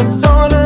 all alone.